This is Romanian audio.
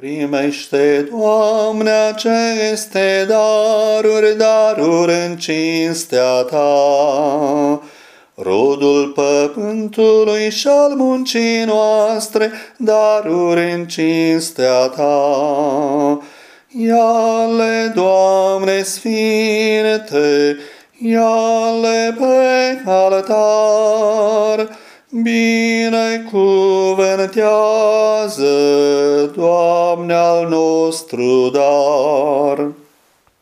Primește, Doamne, aceste daruri, daruri în cinstea Ta. Rodul pământului și al muncii noastre, daruri în cinstea Ta. Ia-le, Doamne Sfinte, ia-le pe altar, binecuvântează, Doamne al nostru dar.